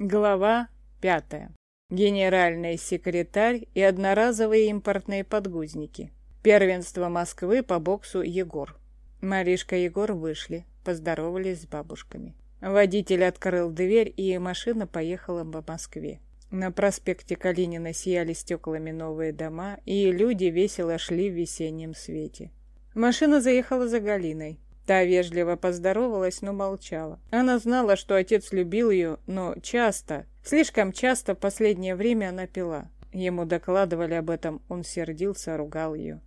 Глава пятая. Генеральный секретарь и одноразовые импортные подгузники. Первенство Москвы по боксу Егор. Маришка и Егор вышли, поздоровались с бабушками. Водитель открыл дверь, и машина поехала по Москве. На проспекте Калинина сияли стеклами новые дома, и люди весело шли в весеннем свете. Машина заехала за Галиной. Та вежливо поздоровалась, но молчала. Она знала, что отец любил ее, но часто, слишком часто в последнее время она пила. Ему докладывали об этом, он сердился, ругал ее.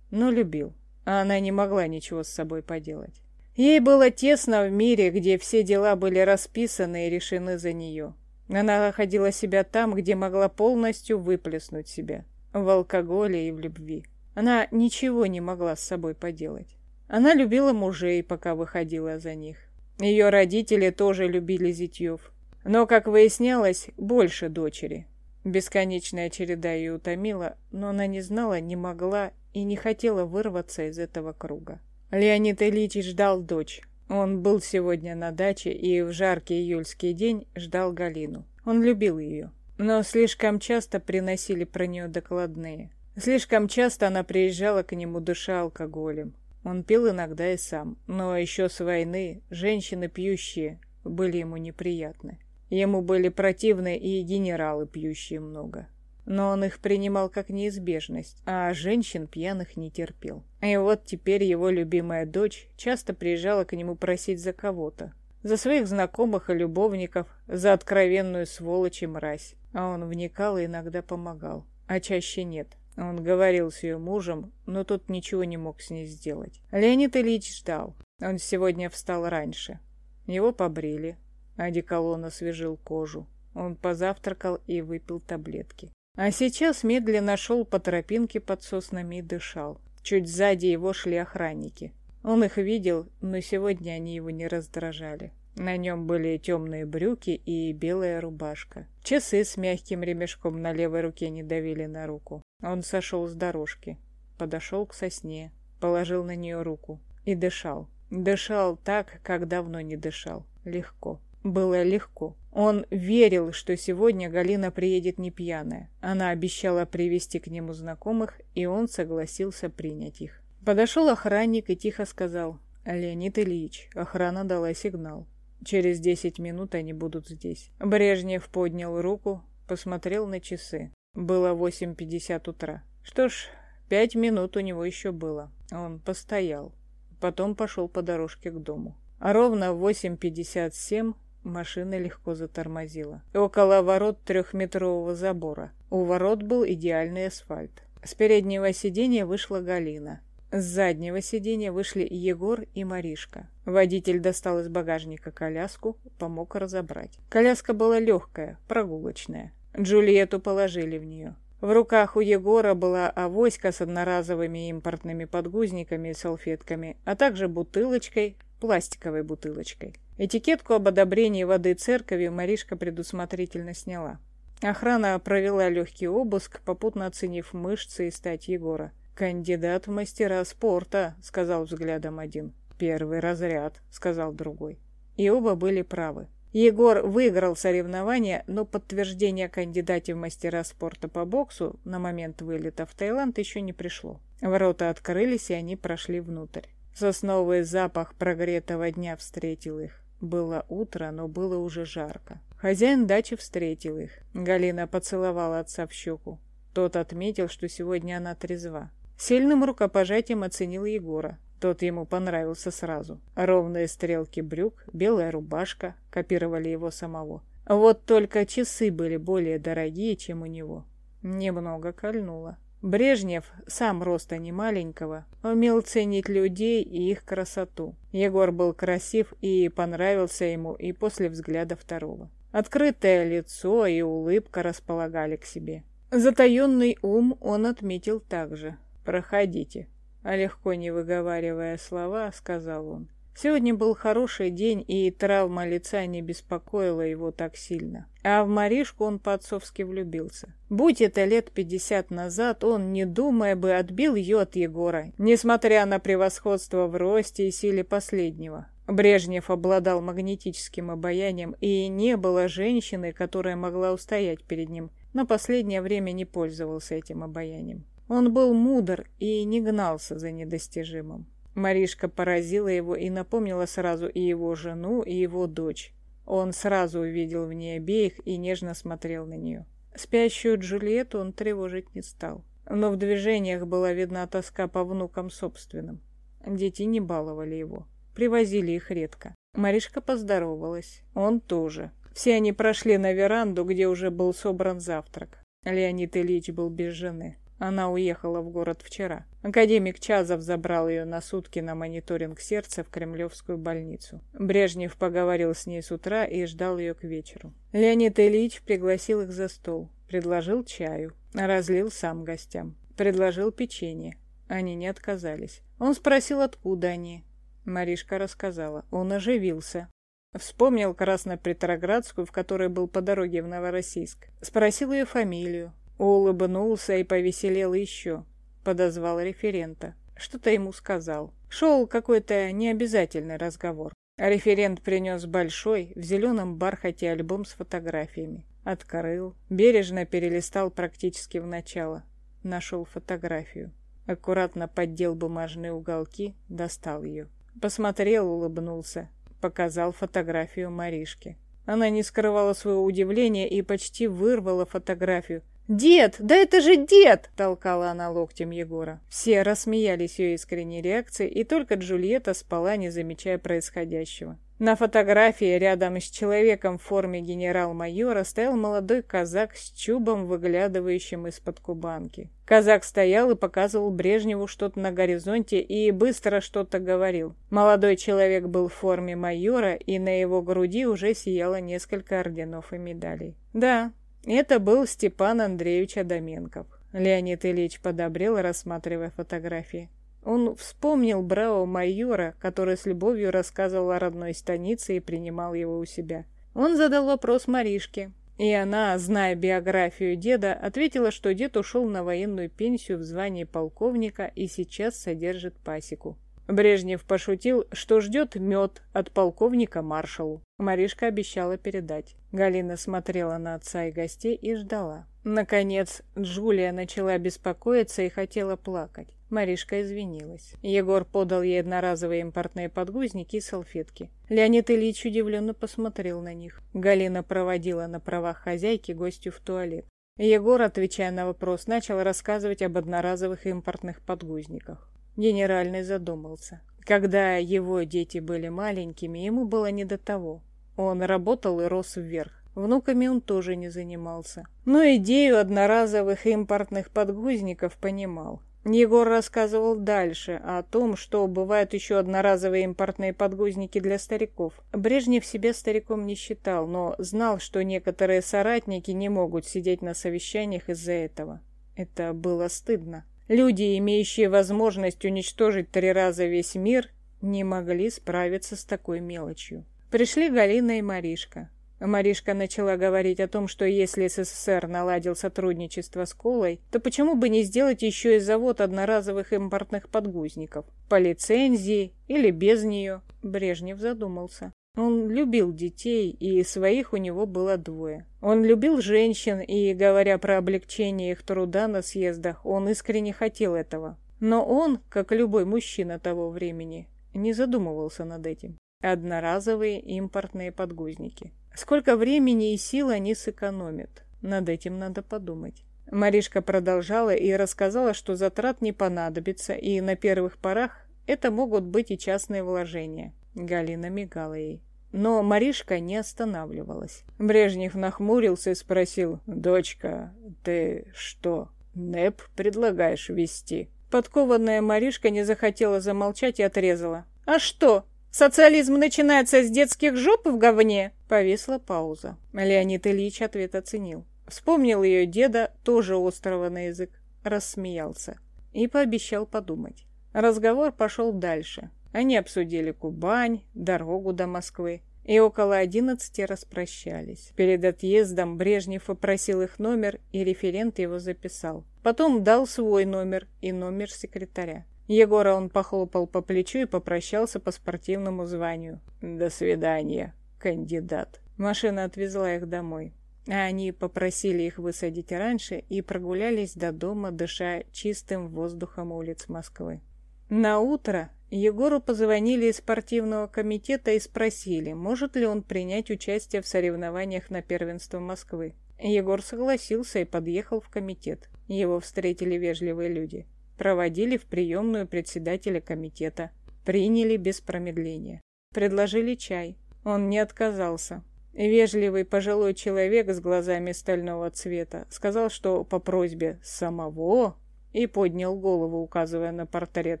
Но любил, а она не могла ничего с собой поделать. Ей было тесно в мире, где все дела были расписаны и решены за нее. Она находила себя там, где могла полностью выплеснуть себя. В алкоголе и в любви. Она ничего не могла с собой поделать. Она любила мужей, пока выходила за них. Ее родители тоже любили зятьев. Но, как выяснялось, больше дочери. Бесконечная череда ее утомила, но она не знала, не могла и не хотела вырваться из этого круга. Леонид Ильич ждал дочь. Он был сегодня на даче и в жаркий июльский день ждал Галину. Он любил ее. Но слишком часто приносили про нее докладные. Слишком часто она приезжала к нему, дыша алкоголем. Он пил иногда и сам, но еще с войны женщины пьющие были ему неприятны. Ему были противны и генералы, пьющие много. Но он их принимал как неизбежность, а женщин пьяных не терпел. И вот теперь его любимая дочь часто приезжала к нему просить за кого-то. За своих знакомых и любовников, за откровенную сволочь и мразь. А он вникал и иногда помогал, а чаще нет. Он говорил с ее мужем, но тот ничего не мог с ней сделать. Леонид Ильич ждал. Он сегодня встал раньше. Его побрили. Одеколон освежил кожу. Он позавтракал и выпил таблетки. А сейчас медленно шел по тропинке под соснами и дышал. Чуть сзади его шли охранники. Он их видел, но сегодня они его не раздражали. На нем были темные брюки и белая рубашка. Часы с мягким ремешком на левой руке не давили на руку. Он сошел с дорожки, подошел к сосне, положил на нее руку и дышал. Дышал так, как давно не дышал. Легко. Было легко. Он верил, что сегодня Галина приедет не пьяная. Она обещала привести к нему знакомых, и он согласился принять их. Подошел охранник и тихо сказал, «Леонид Ильич, охрана дала сигнал. Через десять минут они будут здесь. Брежнев поднял руку, посмотрел на часы. Было восемь пятьдесят утра. Что ж, пять минут у него еще было. Он постоял. Потом пошел по дорожке к дому. А ровно в восемь пятьдесят семь машина легко затормозила. Около ворот трехметрового забора. У ворот был идеальный асфальт. С переднего сиденья вышла Галина. С заднего сиденья вышли Егор и Маришка. Водитель достал из багажника коляску, помог разобрать. Коляска была легкая, прогулочная. Джульетту положили в нее. В руках у Егора была авоська с одноразовыми импортными подгузниками и салфетками, а также бутылочкой, пластиковой бутылочкой. Этикетку об одобрении воды церкови Маришка предусмотрительно сняла. Охрана провела легкий обыск, попутно оценив мышцы и стать Егора. «Кандидат в мастера спорта», — сказал взглядом один. «Первый разряд», — сказал другой. И оба были правы. Егор выиграл соревнование, но подтверждение кандидате в мастера спорта по боксу на момент вылета в Таиланд еще не пришло. Ворота открылись, и они прошли внутрь. Сосновый запах прогретого дня встретил их. Было утро, но было уже жарко. Хозяин дачи встретил их. Галина поцеловала отца в щеку. Тот отметил, что сегодня она трезва. Сильным рукопожатием оценил Егора. Тот ему понравился сразу. Ровные стрелки брюк, белая рубашка копировали его самого. Вот только часы были более дорогие, чем у него. Немного кольнуло. Брежнев, сам роста не маленького, умел ценить людей и их красоту. Егор был красив и понравился ему и после взгляда второго. Открытое лицо и улыбка располагали к себе. Затаенный ум он отметил также. «Проходите», а легко не выговаривая слова, сказал он. Сегодня был хороший день, и травма лица не беспокоила его так сильно. А в Маришку он по-отцовски влюбился. Будь это лет пятьдесят назад, он, не думая бы, отбил ее от Егора, несмотря на превосходство в росте и силе последнего. Брежнев обладал магнетическим обаянием, и не было женщины, которая могла устоять перед ним, но последнее время не пользовался этим обаянием. Он был мудр и не гнался за недостижимым. Маришка поразила его и напомнила сразу и его жену, и его дочь. Он сразу увидел в ней обеих и нежно смотрел на нее. Спящую Джульетту он тревожить не стал. Но в движениях была видна тоска по внукам собственным. Дети не баловали его. Привозили их редко. Маришка поздоровалась. Он тоже. Все они прошли на веранду, где уже был собран завтрак. Леонид Ильич был без жены. Она уехала в город вчера. Академик Чазов забрал ее на сутки на мониторинг сердца в Кремлевскую больницу. Брежнев поговорил с ней с утра и ждал ее к вечеру. Леонид Ильич пригласил их за стол, предложил чаю, разлил сам гостям, предложил печенье. Они не отказались. Он спросил, откуда они. Маришка рассказала. Он оживился. Вспомнил Красно-Петроградскую, в которой был по дороге в Новороссийск. Спросил ее фамилию. Улыбнулся и повеселел еще. Подозвал референта. Что-то ему сказал. Шел какой-то необязательный разговор. Референт принес большой, в зеленом бархате альбом с фотографиями. Открыл, бережно перелистал практически в начало. Нашел фотографию. Аккуратно поддел бумажные уголки, достал ее. Посмотрел, улыбнулся. Показал фотографию Маришке. Она не скрывала своего удивления и почти вырвала фотографию. «Дед! Да это же дед!» – толкала она локтем Егора. Все рассмеялись ее искренней реакцией, и только Джульетта спала, не замечая происходящего. На фотографии рядом с человеком в форме генерал-майора стоял молодой казак с чубом, выглядывающим из-под кубанки. Казак стоял и показывал Брежневу что-то на горизонте и быстро что-то говорил. Молодой человек был в форме майора, и на его груди уже сияло несколько орденов и медалей. Да, это был Степан Андреевич Адаменков. Леонид Ильич подобрел, рассматривая фотографии. Он вспомнил браво майора, который с любовью рассказывал о родной станице и принимал его у себя. Он задал вопрос Маришке, и она, зная биографию деда, ответила, что дед ушел на военную пенсию в звании полковника и сейчас содержит пасеку. Брежнев пошутил, что ждет мед от полковника маршалу. Маришка обещала передать. Галина смотрела на отца и гостей и ждала. Наконец, Джулия начала беспокоиться и хотела плакать. Маришка извинилась. Егор подал ей одноразовые импортные подгузники и салфетки. Леонид Ильич удивленно посмотрел на них. Галина проводила на правах хозяйки гостю в туалет. Егор, отвечая на вопрос, начал рассказывать об одноразовых импортных подгузниках. Генеральный задумался. Когда его дети были маленькими, ему было не до того. Он работал и рос вверх. Внуками он тоже не занимался. Но идею одноразовых импортных подгузников понимал. Егор рассказывал дальше о том, что бывают еще одноразовые импортные подгузники для стариков. Брежнев себя стариком не считал, но знал, что некоторые соратники не могут сидеть на совещаниях из-за этого. Это было стыдно. Люди, имеющие возможность уничтожить три раза весь мир, не могли справиться с такой мелочью. Пришли Галина и Маришка. Маришка начала говорить о том, что если СССР наладил сотрудничество с Колой, то почему бы не сделать еще и завод одноразовых импортных подгузников? По лицензии или без нее? Брежнев задумался. Он любил детей, и своих у него было двое. Он любил женщин, и, говоря про облегчение их труда на съездах, он искренне хотел этого. Но он, как любой мужчина того времени, не задумывался над этим. Одноразовые импортные подгузники. Сколько времени и сил они сэкономят? Над этим надо подумать. Маришка продолжала и рассказала, что затрат не понадобится, и на первых порах это могут быть и частные вложения. Галина мигала ей. Но Маришка не останавливалась. Брежнев нахмурился и спросил, «Дочка, ты что, НЭП предлагаешь вести?» Подкованная Маришка не захотела замолчать и отрезала. «А что, социализм начинается с детских жоп в говне?» Повисла пауза. Леонид Ильич ответ оценил. Вспомнил ее деда, тоже острого на язык, рассмеялся и пообещал подумать. Разговор пошел дальше. Они обсудили Кубань, дорогу до Москвы и около одиннадцати распрощались. Перед отъездом Брежнев попросил их номер, и референт его записал. Потом дал свой номер и номер секретаря. Егора он похлопал по плечу и попрощался по спортивному званию. «До свидания, кандидат». Машина отвезла их домой. А они попросили их высадить раньше и прогулялись до дома, дыша чистым воздухом улиц Москвы. На утро Егору позвонили из спортивного комитета и спросили, может ли он принять участие в соревнованиях на первенство Москвы. Егор согласился и подъехал в комитет. Его встретили вежливые люди. Проводили в приемную председателя комитета. Приняли без промедления. Предложили чай. Он не отказался. Вежливый пожилой человек с глазами стального цвета сказал, что по просьбе самого и поднял голову, указывая на портрет,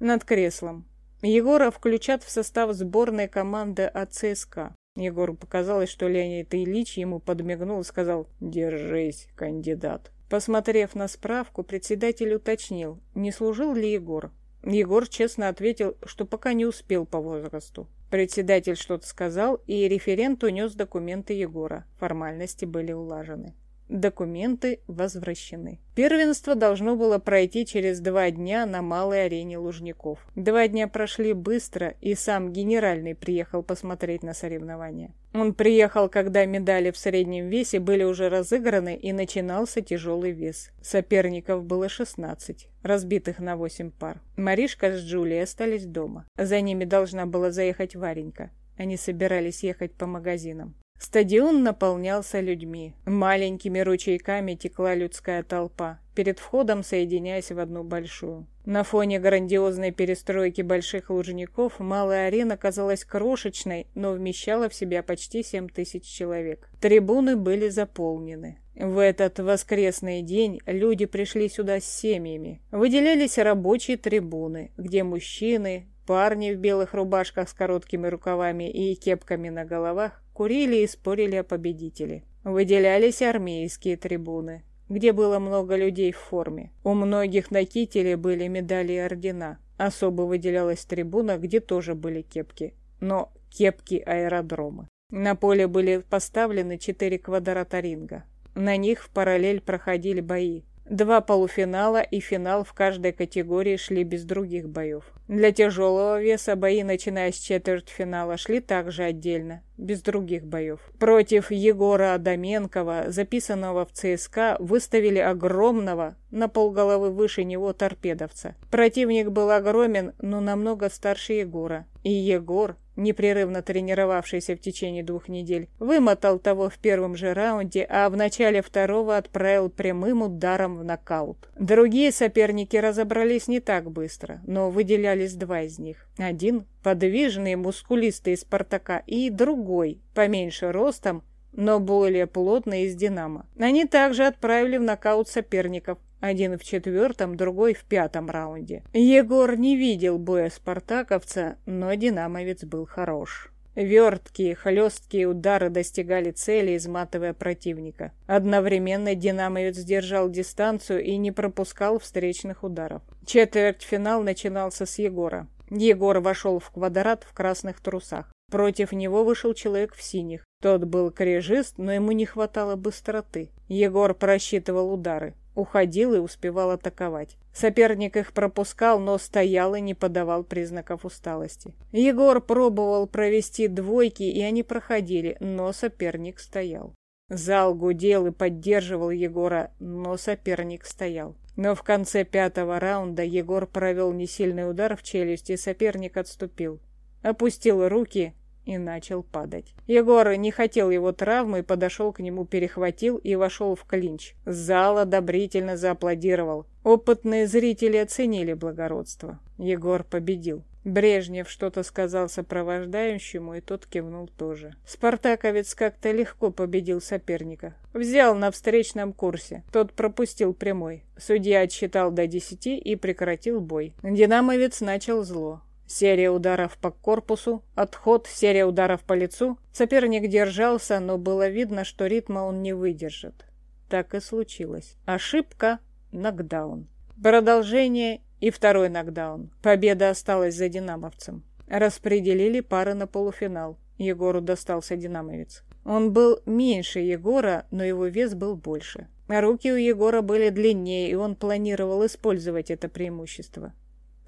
над креслом. Егора включат в состав сборной команды от ЦСКА. Егору показалось, что Леонид Ильич ему подмигнул и сказал «Держись, кандидат». Посмотрев на справку, председатель уточнил, не служил ли Егор. Егор честно ответил, что пока не успел по возрасту. Председатель что-то сказал, и референт унес документы Егора. Формальности были улажены. Документы возвращены. Первенство должно было пройти через два дня на малой арене Лужников. Два дня прошли быстро, и сам генеральный приехал посмотреть на соревнования. Он приехал, когда медали в среднем весе были уже разыграны и начинался тяжелый вес. Соперников было 16, разбитых на 8 пар. Маришка с Джулией остались дома. За ними должна была заехать Варенька. Они собирались ехать по магазинам. Стадион наполнялся людьми. Маленькими ручейками текла людская толпа, перед входом соединяясь в одну большую. На фоне грандиозной перестройки больших лужников малая арена казалась крошечной, но вмещала в себя почти 7 тысяч человек. Трибуны были заполнены. В этот воскресный день люди пришли сюда с семьями. Выделялись рабочие трибуны, где мужчины, парни в белых рубашках с короткими рукавами и кепками на головах курили и спорили о победителе. Выделялись армейские трибуны, где было много людей в форме. У многих на кителе были медали и ордена. Особо выделялась трибуна, где тоже были кепки, но кепки аэродрома. На поле были поставлены четыре квадрата ринга. На них в параллель проходили бои. Два полуфинала и финал в каждой категории шли без других боев. Для тяжелого веса бои, начиная с четвертьфинала, шли также отдельно, без других боев. Против Егора Адаменкова, записанного в ЦСКА, выставили огромного, на полголовы выше него торпедовца. Противник был огромен, но намного старше Егора. И Егор, непрерывно тренировавшийся в течение двух недель, вымотал того в первом же раунде, а в начале второго отправил прямым ударом в нокаут. Другие соперники разобрались не так быстро, но выделялись два из них. Один – подвижный, мускулистый из Спартака, и другой, поменьше ростом, но более плотный из Динамо. Они также отправили в нокаут соперников, один в четвертом, другой в пятом раунде. Егор не видел боя спартаковца, но динамовец был хорош. Верткие, хлесткие удары достигали цели, изматывая противника. Одновременно динамовец держал дистанцию и не пропускал встречных ударов. Четвертьфинал начинался с Егора. Егор вошел в квадрат в красных трусах. Против него вышел человек в синих. Тот был крежист, но ему не хватало быстроты. Егор просчитывал удары уходил и успевал атаковать. Соперник их пропускал, но стоял и не подавал признаков усталости. Егор пробовал провести двойки, и они проходили, но соперник стоял. Зал гудел и поддерживал Егора, но соперник стоял. Но в конце пятого раунда Егор провел несильный удар в челюсть, и соперник отступил. Опустил руки и начал падать. Егор не хотел его травмы, подошел к нему, перехватил и вошел в клинч. Зал одобрительно зааплодировал. Опытные зрители оценили благородство. Егор победил. Брежнев что-то сказал сопровождающему, и тот кивнул тоже. Спартаковец как-то легко победил соперника. Взял на встречном курсе. Тот пропустил прямой. Судья отсчитал до десяти и прекратил бой. Динамовец начал зло. Серия ударов по корпусу, отход, серия ударов по лицу. Соперник держался, но было видно, что ритма он не выдержит. Так и случилось. Ошибка, нокдаун. Продолжение и второй нокдаун. Победа осталась за динамовцем. Распределили пары на полуфинал. Егору достался динамовец. Он был меньше Егора, но его вес был больше. Руки у Егора были длиннее, и он планировал использовать это преимущество.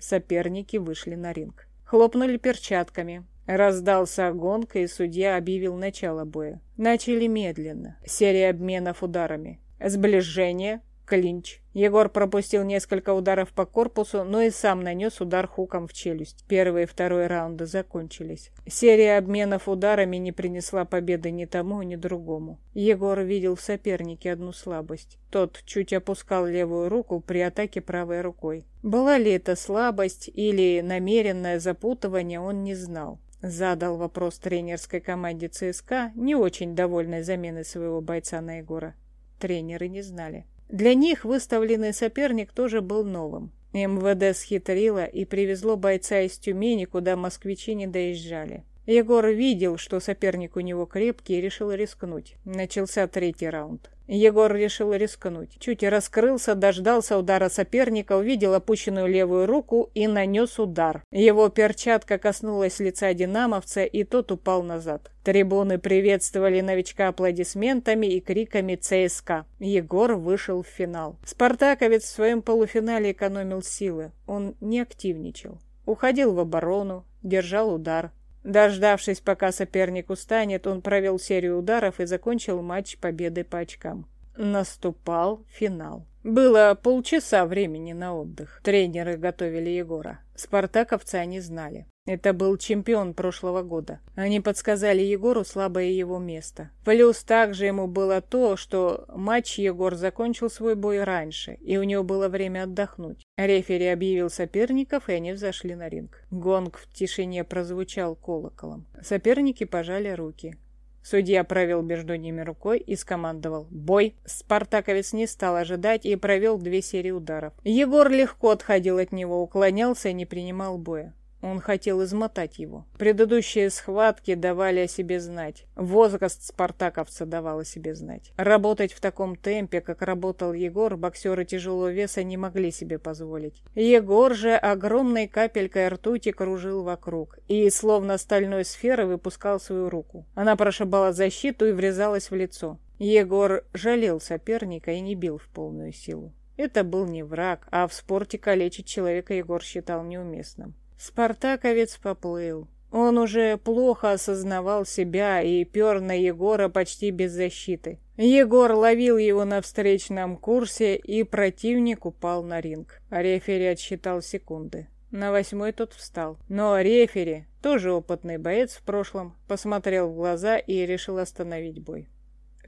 Соперники вышли на ринг. Хлопнули перчатками. Раздался гонка, и судья объявил начало боя. Начали медленно. Серия обменов ударами. Сближение, клинч. Егор пропустил несколько ударов по корпусу, но и сам нанес удар хуком в челюсть. Первый и второй раунды закончились. Серия обменов ударами не принесла победы ни тому, ни другому. Егор видел в сопернике одну слабость. Тот чуть опускал левую руку при атаке правой рукой. Была ли это слабость или намеренное запутывание, он не знал. Задал вопрос тренерской команде ЦСКА, не очень довольной заменой своего бойца на Егора. Тренеры не знали. Для них выставленный соперник тоже был новым. МВД схитрило и привезло бойца из Тюмени, куда москвичи не доезжали. Егор видел, что соперник у него крепкий, и решил рискнуть. Начался третий раунд. Егор решил рискнуть. Чуть раскрылся, дождался удара соперника, увидел опущенную левую руку и нанес удар. Его перчатка коснулась лица динамовца, и тот упал назад. Трибуны приветствовали новичка аплодисментами и криками ЦСКА. Егор вышел в финал. Спартаковец в своем полуфинале экономил силы. Он не активничал. Уходил в оборону, держал удар. Дождавшись, пока соперник устанет, он провел серию ударов и закончил матч победой по очкам. Наступал финал. Было полчаса времени на отдых. Тренеры готовили Егора. Спартаковцы они знали. Это был чемпион прошлого года. Они подсказали Егору слабое его место. Плюс также ему было то, что матч Егор закончил свой бой раньше, и у него было время отдохнуть. Рефери объявил соперников, и они взошли на ринг. Гонг в тишине прозвучал колоколом. Соперники пожали руки. Судья провел между ними рукой и скомандовал «Бой!». Спартаковец не стал ожидать и провел две серии ударов. Егор легко отходил от него, уклонялся и не принимал боя. Он хотел измотать его. Предыдущие схватки давали о себе знать. Возраст спартаковца давал о себе знать. Работать в таком темпе, как работал Егор, боксеры тяжелого веса не могли себе позволить. Егор же огромной капелькой ртути кружил вокруг и, словно стальной сферы, выпускал свою руку. Она прошибала защиту и врезалась в лицо. Егор жалел соперника и не бил в полную силу. Это был не враг, а в спорте калечить человека Егор считал неуместным. Спартаковец поплыл. Он уже плохо осознавал себя и пер на Егора почти без защиты. Егор ловил его на встречном курсе, и противник упал на ринг. Рефери отсчитал секунды. На восьмой тот встал. Но рефери, тоже опытный боец в прошлом, посмотрел в глаза и решил остановить бой.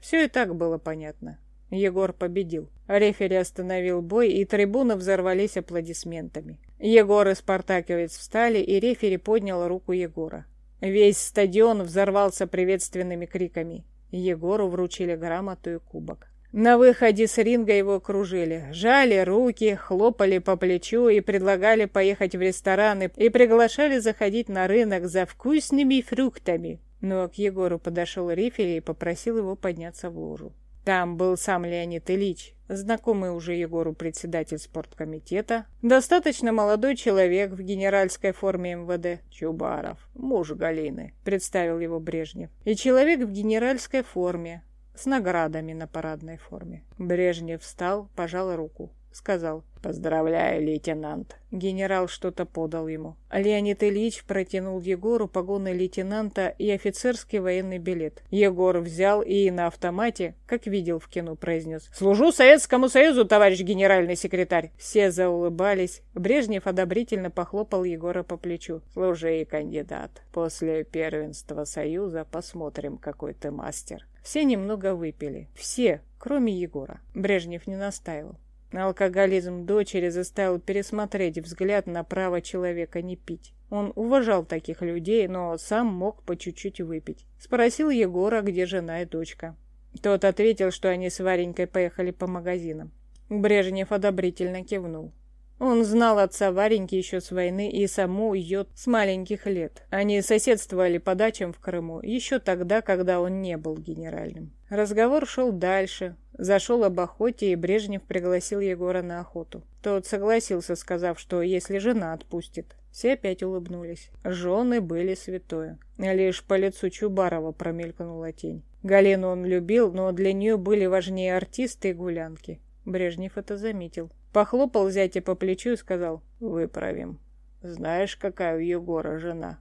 Все и так было понятно. Егор победил. Рефери остановил бой, и трибуны взорвались аплодисментами. Егор и Спартаковец встали, и рефери поднял руку Егора. Весь стадион взорвался приветственными криками. Егору вручили грамоту и кубок. На выходе с ринга его окружили, жали руки, хлопали по плечу и предлагали поехать в рестораны и приглашали заходить на рынок за вкусными фруктами. Но к Егору подошел рефери и попросил его подняться в ложу. Там был сам Леонид Ильич, знакомый уже Егору председатель спорткомитета, достаточно молодой человек в генеральской форме МВД, Чубаров, муж Галины, представил его Брежнев, и человек в генеральской форме, с наградами на парадной форме. Брежнев встал, пожал руку сказал «Поздравляю, лейтенант». Генерал что-то подал ему. Леонид Ильич протянул Егору погоны лейтенанта и офицерский военный билет. Егор взял и на автомате, как видел в кино, произнес «Служу Советскому Союзу, товарищ генеральный секретарь». Все заулыбались. Брежнев одобрительно похлопал Егора по плечу. «Служи, кандидат. После первенства Союза посмотрим, какой ты мастер». Все немного выпили. Все, кроме Егора. Брежнев не настаивал. Алкоголизм дочери заставил пересмотреть взгляд на право человека не пить. Он уважал таких людей, но сам мог по чуть-чуть выпить. Спросил Егора, где жена и дочка. Тот ответил, что они с Варенькой поехали по магазинам. Брежнев одобрительно кивнул. Он знал отца Вареньки еще с войны и саму ее с маленьких лет. Они соседствовали по дачам в Крыму еще тогда, когда он не был генеральным. Разговор шел дальше. Зашел об охоте, и Брежнев пригласил Егора на охоту. Тот согласился, сказав, что если жена отпустит. Все опять улыбнулись. Жены были святое. Лишь по лицу Чубарова промелькнула тень. Галину он любил, но для нее были важнее артисты и гулянки. Брежнев это заметил. Похлопал зятя по плечу и сказал «Выправим. Знаешь, какая у Егора жена?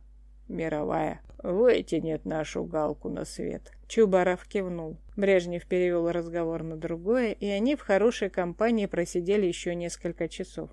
Мировая. Вытянет нашу галку на свет». Чубаров кивнул. Брежнев перевел разговор на другое, и они в хорошей компании просидели еще несколько часов.